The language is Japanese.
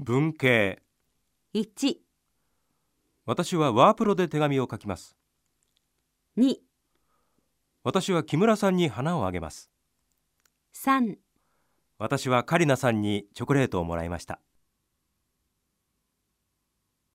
文系。1、私はワープロで手紙を書きます。2、私は木村さんに花をあげます。3私はカリナさんにチョコレートをもらいました。